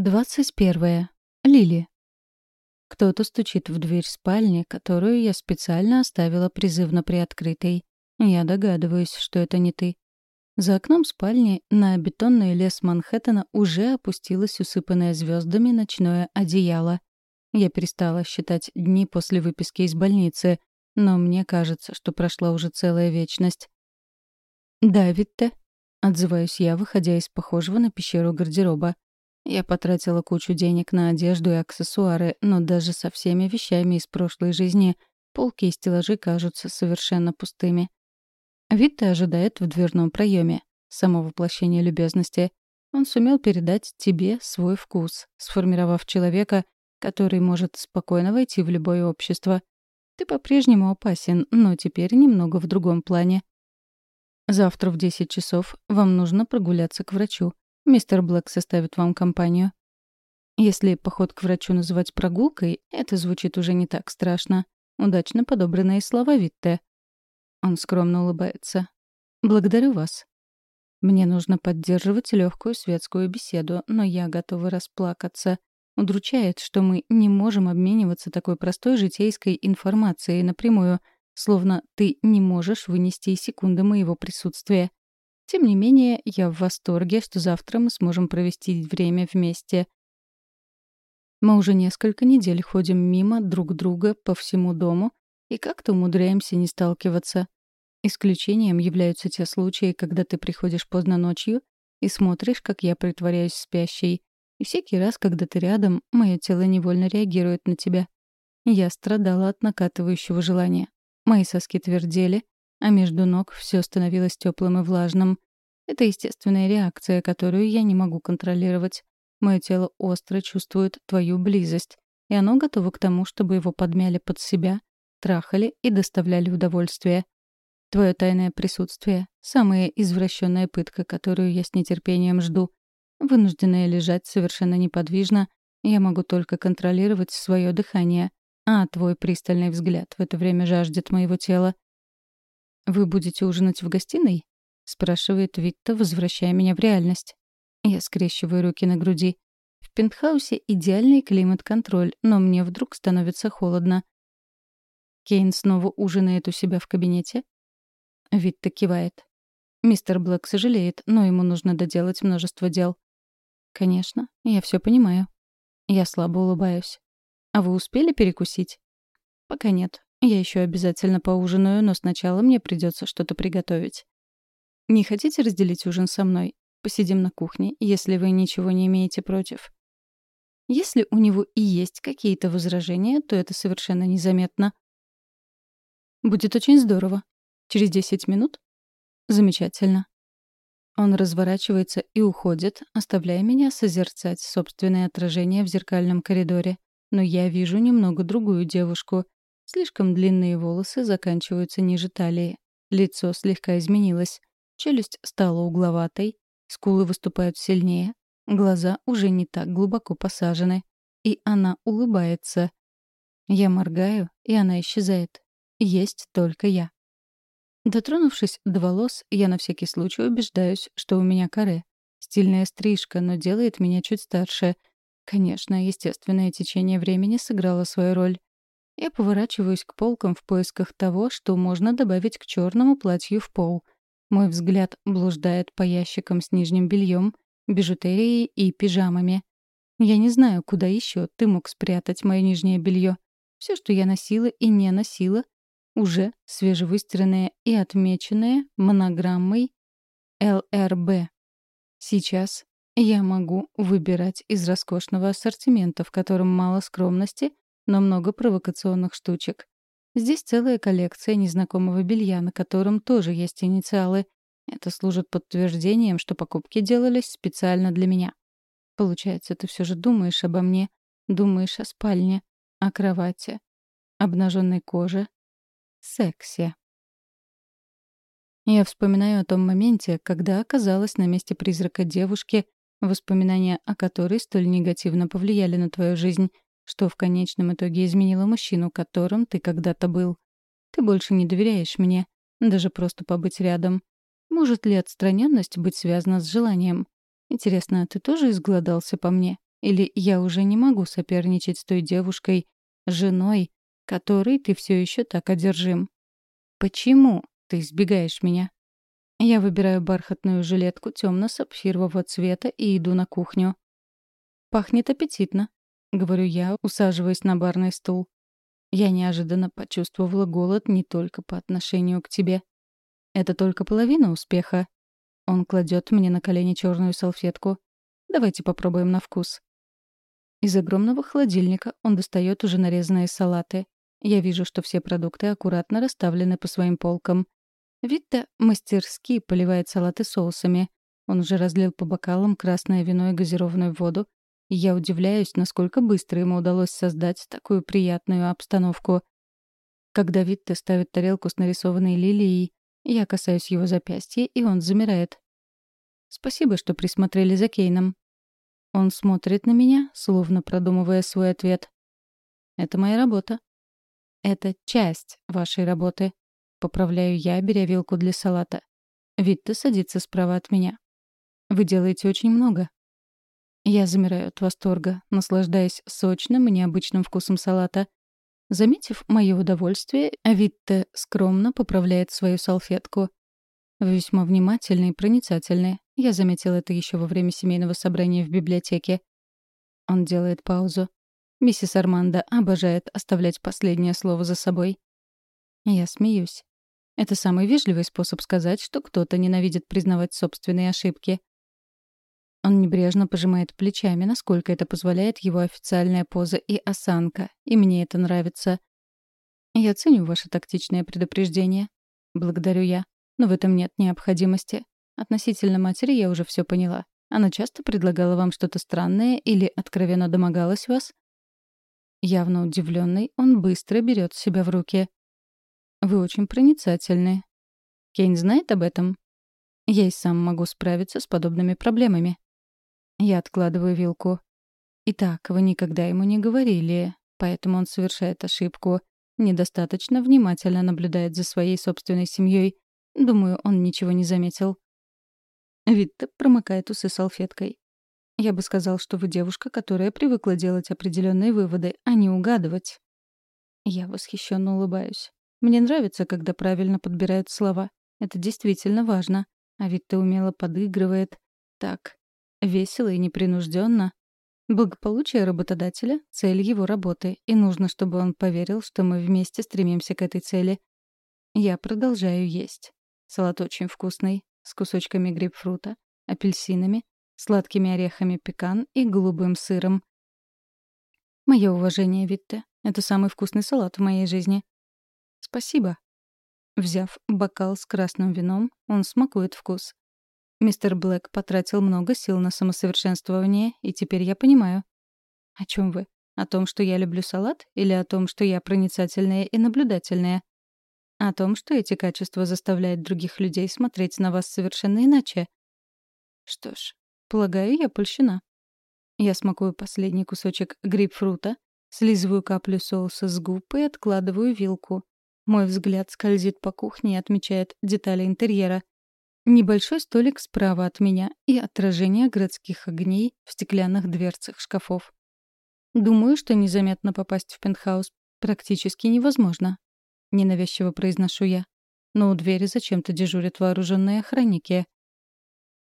21. Лили. Кто-то стучит в дверь спальни, которую я специально оставила призывно приоткрытой. Я догадываюсь, что это не ты. За окном спальни на бетонный лес Манхэттена уже опустилось усыпанное звездами ночное одеяло. Я перестала считать дни после выписки из больницы, но мне кажется, что прошла уже целая вечность. «Да, Витте», — отзываюсь я, выходя из похожего на пещеру гардероба. Я потратила кучу денег на одежду и аксессуары, но даже со всеми вещами из прошлой жизни полки и стеллажи кажутся совершенно пустыми. Витте ожидает в дверном проеме. Само воплощение любезности. Он сумел передать тебе свой вкус, сформировав человека, который может спокойно войти в любое общество. Ты по-прежнему опасен, но теперь немного в другом плане. Завтра в 10 часов вам нужно прогуляться к врачу. Мистер Блэк составит вам компанию. Если поход к врачу называть прогулкой, это звучит уже не так страшно. Удачно подобранные слова Витте. Он скромно улыбается. «Благодарю вас. Мне нужно поддерживать легкую светскую беседу, но я готова расплакаться. Удручает, что мы не можем обмениваться такой простой житейской информацией напрямую, словно ты не можешь вынести и секунды моего присутствия. Тем не менее, я в восторге, что завтра мы сможем провести время вместе. Мы уже несколько недель ходим мимо друг друга по всему дому и как-то умудряемся не сталкиваться. Исключением являются те случаи, когда ты приходишь поздно ночью и смотришь, как я притворяюсь спящей. И всякий раз, когда ты рядом, мое тело невольно реагирует на тебя. Я страдала от накатывающего желания. Мои соски твердели, а между ног все становилось теплым и влажным. Это естественная реакция, которую я не могу контролировать. Мое тело остро чувствует твою близость, и оно готово к тому, чтобы его подмяли под себя, трахали и доставляли удовольствие. Твое тайное присутствие — самая извращенная пытка, которую я с нетерпением жду. Вынужденная лежать совершенно неподвижно, я могу только контролировать свое дыхание, а твой пристальный взгляд в это время жаждет моего тела. «Вы будете ужинать в гостиной?» — спрашивает Витта, возвращая меня в реальность. Я скрещиваю руки на груди. В пентхаусе идеальный климат-контроль, но мне вдруг становится холодно. Кейн снова ужинает у себя в кабинете. Витта кивает. Мистер Блэк сожалеет, но ему нужно доделать множество дел. Конечно, я все понимаю. Я слабо улыбаюсь. А вы успели перекусить? Пока нет. Я еще обязательно поужинаю, но сначала мне придется что-то приготовить. Не хотите разделить ужин со мной? Посидим на кухне, если вы ничего не имеете против. Если у него и есть какие-то возражения, то это совершенно незаметно. Будет очень здорово. Через 10 минут? Замечательно. Он разворачивается и уходит, оставляя меня созерцать собственное отражение в зеркальном коридоре. Но я вижу немного другую девушку — Слишком длинные волосы заканчиваются ниже талии. Лицо слегка изменилось. Челюсть стала угловатой, скулы выступают сильнее, глаза уже не так глубоко посажены. И она улыбается. Я моргаю, и она исчезает. Есть только я. Дотронувшись до волос, я на всякий случай убеждаюсь, что у меня каре. Стильная стрижка, но делает меня чуть старше. Конечно, естественное течение времени сыграло свою роль. Я поворачиваюсь к полкам в поисках того, что можно добавить к черному платью в пол. Мой взгляд блуждает по ящикам с нижним бельем, бижутерией и пижамами. Я не знаю, куда еще ты мог спрятать мое нижнее белье. Все, что я носила и не носила, уже свежевыстиранное и отмеченное монограммой ЛРБ. Сейчас я могу выбирать из роскошного ассортимента, в котором мало скромности, но много провокационных штучек. Здесь целая коллекция незнакомого белья, на котором тоже есть инициалы. Это служит подтверждением, что покупки делались специально для меня. Получается, ты все же думаешь обо мне, думаешь о спальне, о кровати, обнаженной коже, сексе. Я вспоминаю о том моменте, когда оказалась на месте призрака девушки, воспоминания о которой столь негативно повлияли на твою жизнь, что в конечном итоге изменило мужчину, которым ты когда-то был. Ты больше не доверяешь мне, даже просто побыть рядом. Может ли отстраненность быть связана с желанием? Интересно, ты тоже изгладался по мне? Или я уже не могу соперничать с той девушкой, женой, которой ты все еще так одержим? Почему ты избегаешь меня? Я выбираю бархатную жилетку темно-сапфирового цвета и иду на кухню. «Пахнет аппетитно», — говорю я, усаживаясь на барный стул. Я неожиданно почувствовала голод не только по отношению к тебе. Это только половина успеха. Он кладет мне на колени черную салфетку. Давайте попробуем на вкус. Из огромного холодильника он достает уже нарезанные салаты. Я вижу, что все продукты аккуратно расставлены по своим полкам. Витта мастерски поливает салаты соусами. Он уже разлил по бокалам красное вино и газированную воду. Я удивляюсь, насколько быстро ему удалось создать такую приятную обстановку. Когда Витта ставит тарелку с нарисованной лилией, я касаюсь его запястья, и он замирает. «Спасибо, что присмотрели за Кейном». Он смотрит на меня, словно продумывая свой ответ. «Это моя работа». «Это часть вашей работы», Поправляю я, беря вилку для салата. Витта садится справа от меня. Вы делаете очень много. Я замираю от восторга, наслаждаясь сочным и необычным вкусом салата. Заметив мое удовольствие, Витте скромно поправляет свою салфетку. Весьма внимательны и проницательны. Я заметила это еще во время семейного собрания в библиотеке. Он делает паузу. Миссис Армандо обожает оставлять последнее слово за собой. Я смеюсь. Это самый вежливый способ сказать, что кто-то ненавидит признавать собственные ошибки. Он небрежно пожимает плечами, насколько это позволяет его официальная поза и осанка, и мне это нравится. Я ценю ваше тактичное предупреждение. Благодарю я. Но в этом нет необходимости. Относительно матери я уже все поняла. Она часто предлагала вам что-то странное или откровенно домогалась вас? Явно удивленный, он быстро берет себя в руки. Вы очень проницательны. Кейн знает об этом? Я и сам могу справиться с подобными проблемами. Я откладываю вилку. Итак, вы никогда ему не говорили, поэтому он совершает ошибку. Недостаточно внимательно наблюдает за своей собственной семьей. Думаю, он ничего не заметил. Витте промыкает усы салфеткой. Я бы сказал, что вы девушка, которая привыкла делать определенные выводы, а не угадывать. Я восхищенно улыбаюсь. Мне нравится, когда правильно подбирают слова. Это действительно важно. А ведь умело подыгрывает. Так, весело и непринужденно. Благополучие работодателя — цель его работы, и нужно, чтобы он поверил, что мы вместе стремимся к этой цели. Я продолжаю есть. Салат очень вкусный, с кусочками грейпфрута, апельсинами, сладкими орехами пекан и голубым сыром. Мое уважение, Витте. Это самый вкусный салат в моей жизни. «Спасибо». Взяв бокал с красным вином, он смакует вкус. Мистер Блэк потратил много сил на самосовершенствование, и теперь я понимаю. О чем вы? О том, что я люблю салат, или о том, что я проницательная и наблюдательная? О том, что эти качества заставляют других людей смотреть на вас совершенно иначе? Что ж, полагаю, я польщена. Я смакую последний кусочек грейпфрута, слизываю каплю соуса с губ и откладываю вилку. Мой взгляд скользит по кухне и отмечает детали интерьера. Небольшой столик справа от меня и отражение городских огней в стеклянных дверцах шкафов. Думаю, что незаметно попасть в пентхаус практически невозможно. Ненавязчиво произношу я. Но у двери зачем-то дежурят вооруженные охранники.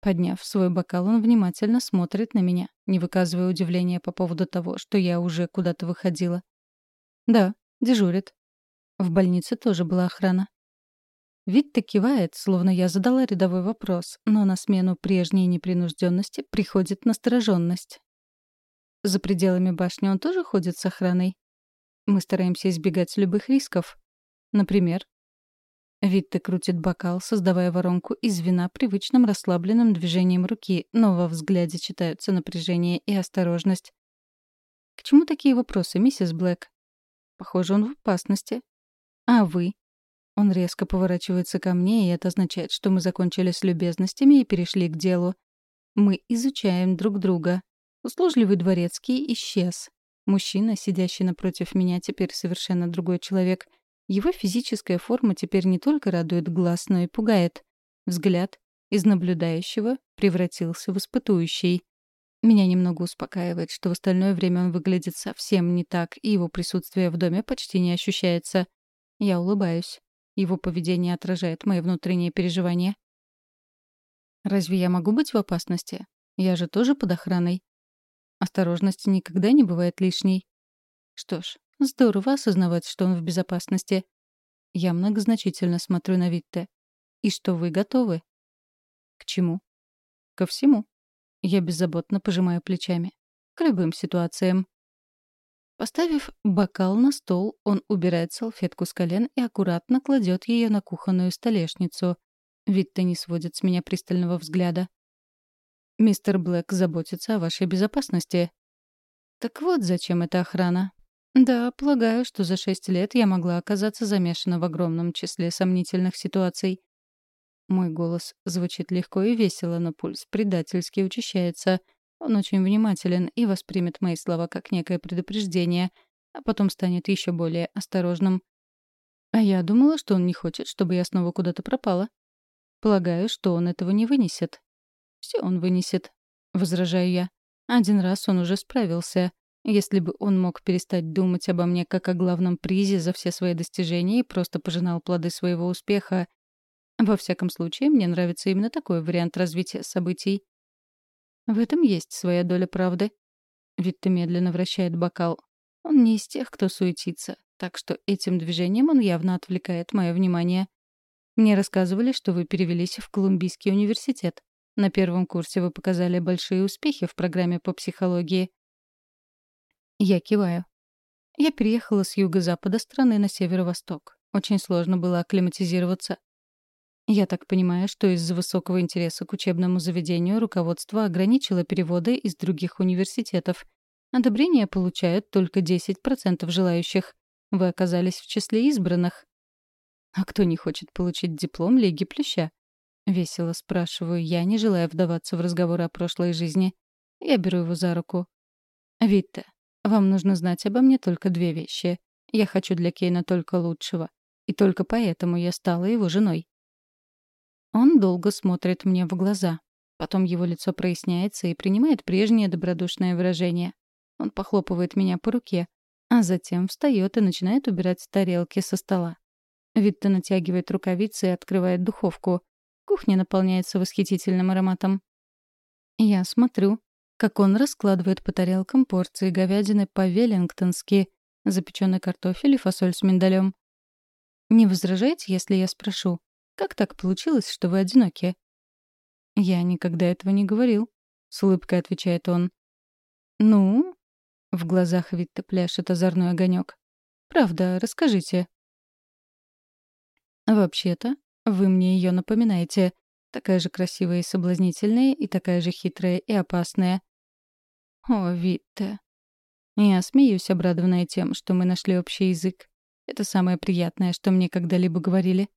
Подняв свой бокал, он внимательно смотрит на меня, не выказывая удивления по поводу того, что я уже куда-то выходила. «Да, дежурит», в больнице тоже была охрана. Витта кивает, словно я задала рядовой вопрос, но на смену прежней непринужденности приходит настороженность. За пределами башни он тоже ходит с охраной. Мы стараемся избегать любых рисков. Например, Витте крутит бокал, создавая воронку из вина привычным расслабленным движением руки, но во взгляде читаются напряжение и осторожность. «К чему такие вопросы, миссис Блэк?» «Похоже, он в опасности. «А вы?» Он резко поворачивается ко мне, и это означает, что мы закончили с любезностями и перешли к делу. Мы изучаем друг друга. Услужливый дворецкий исчез. Мужчина, сидящий напротив меня, теперь совершенно другой человек. Его физическая форма теперь не только радует глаз, но и пугает. Взгляд из наблюдающего превратился в испытующий. Меня немного успокаивает, что в остальное время он выглядит совсем не так, и его присутствие в доме почти не ощущается. Я улыбаюсь. Его поведение отражает мои внутренние переживания. Разве я могу быть в опасности? Я же тоже под охраной. Осторожность никогда не бывает лишней. Что ж, здорово осознавать, что он в безопасности. Я многозначительно смотрю на Витте. И что вы готовы? К чему? Ко всему. Я беззаботно пожимаю плечами. К любым ситуациям. Поставив бокал на стол, он убирает салфетку с колен и аккуратно кладет ее на кухонную столешницу. Витте не сводит с меня пристального взгляда. Мистер Блэк заботится о вашей безопасности. Так вот, зачем эта охрана? Да, полагаю, что за шесть лет я могла оказаться замешана в огромном числе сомнительных ситуаций. Мой голос звучит легко и весело, но пульс предательски учащается. Он очень внимателен и воспримет мои слова как некое предупреждение, а потом станет еще более осторожным. А я думала, что он не хочет, чтобы я снова куда-то пропала. Полагаю, что он этого не вынесет. Все он вынесет, возражаю я. Один раз он уже справился. Если бы он мог перестать думать обо мне как о главном призе за все свои достижения и просто пожинал плоды своего успеха. Во всяком случае, мне нравится именно такой вариант развития событий. В этом есть своя доля правды. Витта медленно вращает бокал. Он не из тех, кто суетится, так что этим движением он явно отвлекает мое внимание. Мне рассказывали, что вы перевелись в Колумбийский университет. На первом курсе вы показали большие успехи в программе по психологии. Я киваю. Я переехала с юго-запада страны на северо-восток. Очень сложно было акклиматизироваться. Я так понимаю, что из-за высокого интереса к учебному заведению руководство ограничило переводы из других университетов. Одобрение получают только 10% желающих. Вы оказались в числе избранных. А кто не хочет получить диплом Лиги Плюща? Весело спрашиваю я, не желая вдаваться в разговоры о прошлой жизни. Я беру его за руку. «Витте, вам нужно знать обо мне только две вещи. Я хочу для Кейна только лучшего. И только поэтому я стала его женой». Он долго смотрит мне в глаза. Потом его лицо проясняется и принимает прежнее добродушное выражение. Он похлопывает меня по руке, а затем встает и начинает убирать тарелки со стола. Витта натягивает рукавицы и открывает духовку. Кухня наполняется восхитительным ароматом. Я смотрю, как он раскладывает по тарелкам порции говядины по-веллингтонски, запеченный картофель и фасоль с миндалем. «Не возражаете, если я спрошу, как так получилось, что вы одиноки?» «Я никогда этого не говорил», — с улыбкой отвечает он. «Ну?» — в глазах Витта пляшет озорной огонек. «Правда, расскажите». «Вообще-то, вы мне ее напоминаете. Такая же красивая и соблазнительная, и такая же хитрая и опасная. О, Витте. Я смеюсь, обрадованная тем, что мы нашли общий язык. Это самое приятное, что мне когда-либо говорили.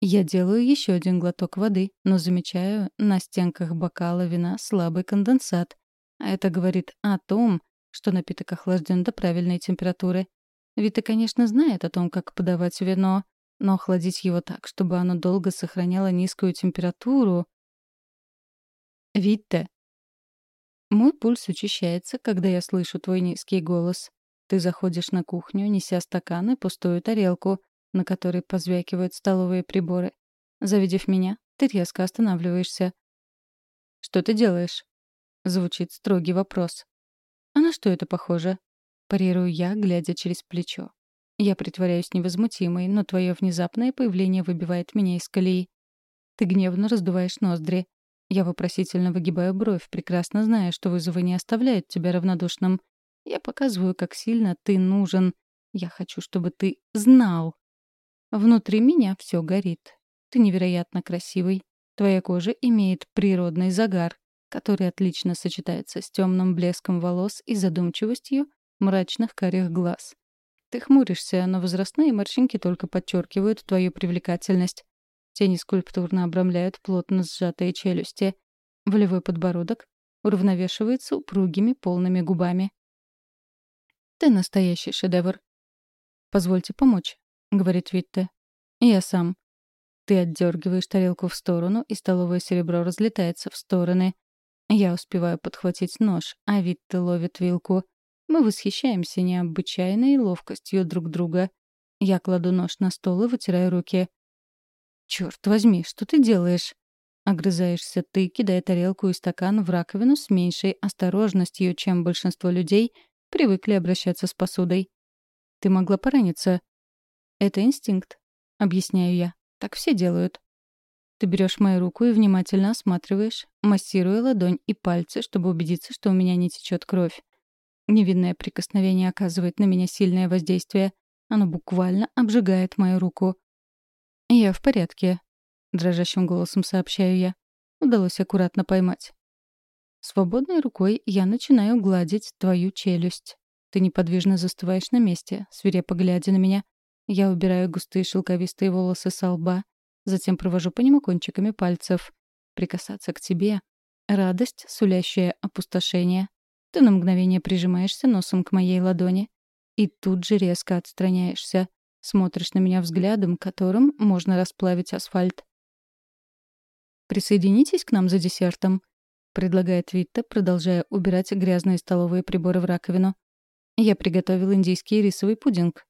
Я делаю еще один глоток воды, но замечаю на стенках бокала вина слабый конденсат. А это говорит о том, что напиток охлажден до правильной температуры. Вита, конечно, знает о том, как подавать вино, но охладить его так, чтобы оно долго сохраняло низкую температуру... «Витте!» Мой пульс учащается, когда я слышу твой низкий голос. Ты заходишь на кухню, неся стакан и пустую тарелку, на которой позвякивают столовые приборы. Завидев меня, ты резко останавливаешься. «Что ты делаешь?» — звучит строгий вопрос. «А на что это похоже?» — парирую я, глядя через плечо. Я притворяюсь невозмутимой, но твое внезапное появление выбивает меня из колеи. Ты гневно раздуваешь ноздри. Я вопросительно выгибаю бровь, прекрасно зная, что вызовы не оставляют тебя равнодушным. Я показываю, как сильно ты нужен. Я хочу, чтобы ты знал. Внутри меня все горит. Ты невероятно красивый. Твоя кожа имеет природный загар, который отлично сочетается с темным блеском волос и задумчивостью мрачных карих глаз. Ты хмуришься, но возрастные морщинки только подчеркивают твою привлекательность. Тени скульптурно обрамляют плотно сжатые челюсти. Волевой подбородок уравновешивается упругими полными губами. «Ты настоящий шедевр». «Позвольте помочь», — говорит Витте. «Я сам». Ты отдергиваешь тарелку в сторону, и столовое серебро разлетается в стороны. Я успеваю подхватить нож, а Витте ловит вилку. Мы восхищаемся необычайной ловкостью друг друга. Я кладу нож на стол и вытираю руки. «Чёрт возьми, что ты делаешь?» Огрызаешься ты, кидая тарелку и стакан в раковину с меньшей осторожностью, чем большинство людей привыкли обращаться с посудой. Ты могла пораниться. Это инстинкт, объясняю я. Так все делают. Ты берешь мою руку и внимательно осматриваешь, массируя ладонь и пальцы, чтобы убедиться, что у меня не течет кровь. Невинное прикосновение оказывает на меня сильное воздействие. Оно буквально обжигает мою руку. «Я в порядке», — дрожащим голосом сообщаю я. Удалось аккуратно поймать. Свободной рукой я начинаю гладить твою челюсть. Ты неподвижно застываешь на месте, свирепо глядя на меня. Я убираю густые шелковистые волосы со лба, затем провожу по нему кончиками пальцев. Прикасаться к тебе — радость, сулящая опустошение. Ты на мгновение прижимаешься носом к моей ладони. И тут же резко отстраняешься. Смотришь на меня взглядом, которым можно расплавить асфальт. «Присоединитесь к нам за десертом», — предлагает Витта, продолжая убирать грязные столовые приборы в раковину. «Я приготовил индийский рисовый пудинг».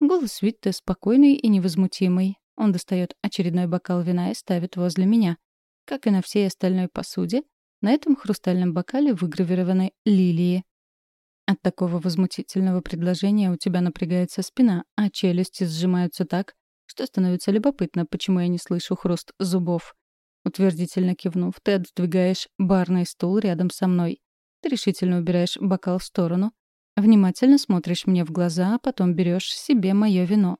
Голос Витта спокойный и невозмутимый. Он достает очередной бокал вина и ставит возле меня. Как и на всей остальной посуде, на этом хрустальном бокале выгравированы лилии. От такого возмутительного предложения у тебя напрягается спина, а челюсти сжимаются так, что становится любопытно, почему я не слышу хруст зубов. Утвердительно кивнув, ты отодвигаешь барный стул рядом со мной. Ты решительно убираешь бокал в сторону, внимательно смотришь мне в глаза, а потом берешь себе мое вино.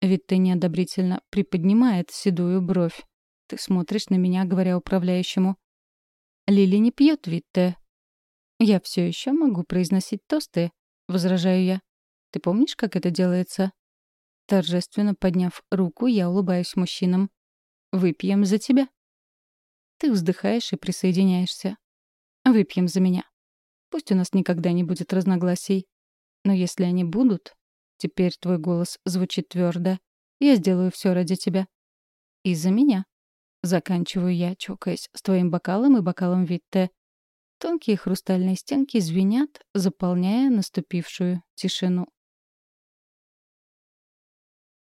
Ведь ты неодобрительно приподнимает седую бровь. Ты смотришь на меня, говоря управляющему. «Лили не пьет, Витте», «Я все еще могу произносить тосты», — возражаю я. «Ты помнишь, как это делается?» Торжественно подняв руку, я улыбаюсь мужчинам. «Выпьем за тебя». Ты вздыхаешь и присоединяешься. «Выпьем за меня. Пусть у нас никогда не будет разногласий. Но если они будут, теперь твой голос звучит твердо, я сделаю все ради тебя. И за меня. Заканчиваю я, чокаясь с твоим бокалом и бокалом Витте. Тонкие хрустальные стенки звенят, заполняя наступившую тишину.